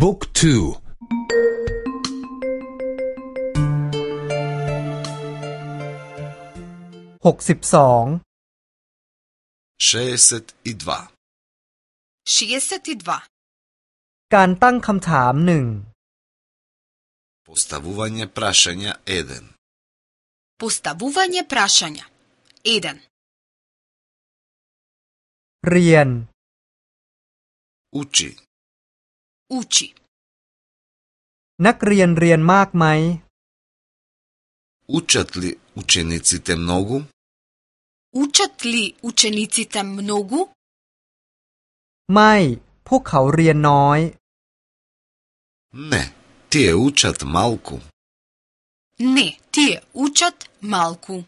บุ๊กทูหกสิบสองเชสต์อิดวาชีเสต์อิดวาการตั้งคำถามหนึ่ง Postavuvanje prašanja 1 Postavuvanje p r a า a n j a 1เรียนุจิ uči. Na rien rijen Učat li učenici te mnogu? Učat li učenici te mnogu? Maj, pokao rijen Ne, ti je učat malku. Ne, ti je učat malku.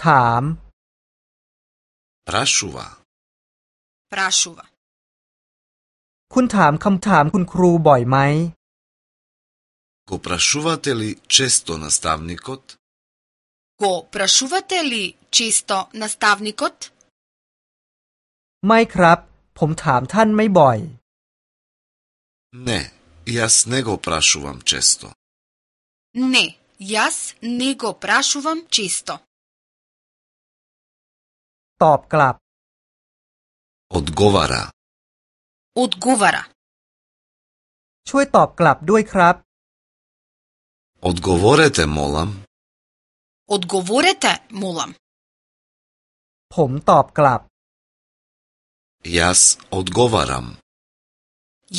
Tam. Prašuva. Prašuva. คุณถามคำถามคุณครูบ่อยไหม Го прашувате ли често наставникот? Го прашувате ли често наставникот? ไม่ครับ ผมถามท่านไม่บ่อย Не, јас не го прашувам често. Не, јас не го прашувам често. ตอบกลับ Одговара. อุดกูวาระช่วยตอบกลับด้วยครับอดกูวอร์เตมอลัมอดกูวอร์เตมอลัมผมตอบกลับยัสอดกูวารัม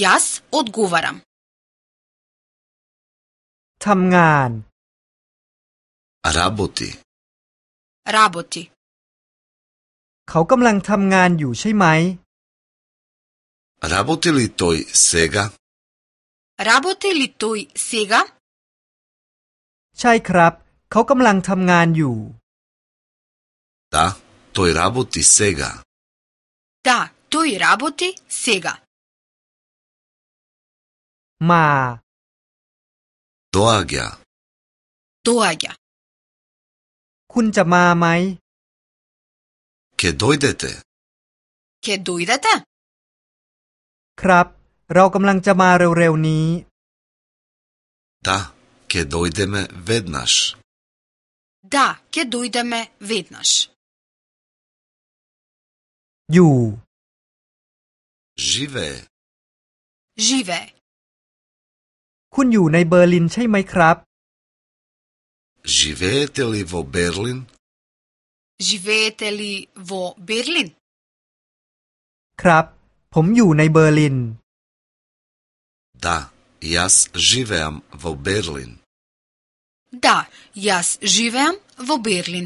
ยัสอดกูวารัมทำงานรับบติรับบติเขากำลังทำงานอยู่ใช่ไหม Работи ли тој сега? Работи ли тој сега? ใช่ครับ เขากำลังทำงานอยู่ Да, тој работи сега. Да, тој работи сега. มา Доаѓа. Доаѓа. คุณจะมาไหม Ке дојдете? Ке дојдете? ครับเรากำลังจะมาเร็ว ๆ นี้ด a ke dojdeme vednaš. Da, ke d อ j เดเม v e ดน a ชอยู่จีเวจีเวคุณอยู่ในเบอร์ลินใช่ไหมครับ Живеете ли во Берлин? Живеете ли во Берлин? ครับผมอยู่ในเบอร์ลินดะยัสจิเวมวอเบอร์ลินดะยัสจิเวมวอเบอร์ลิน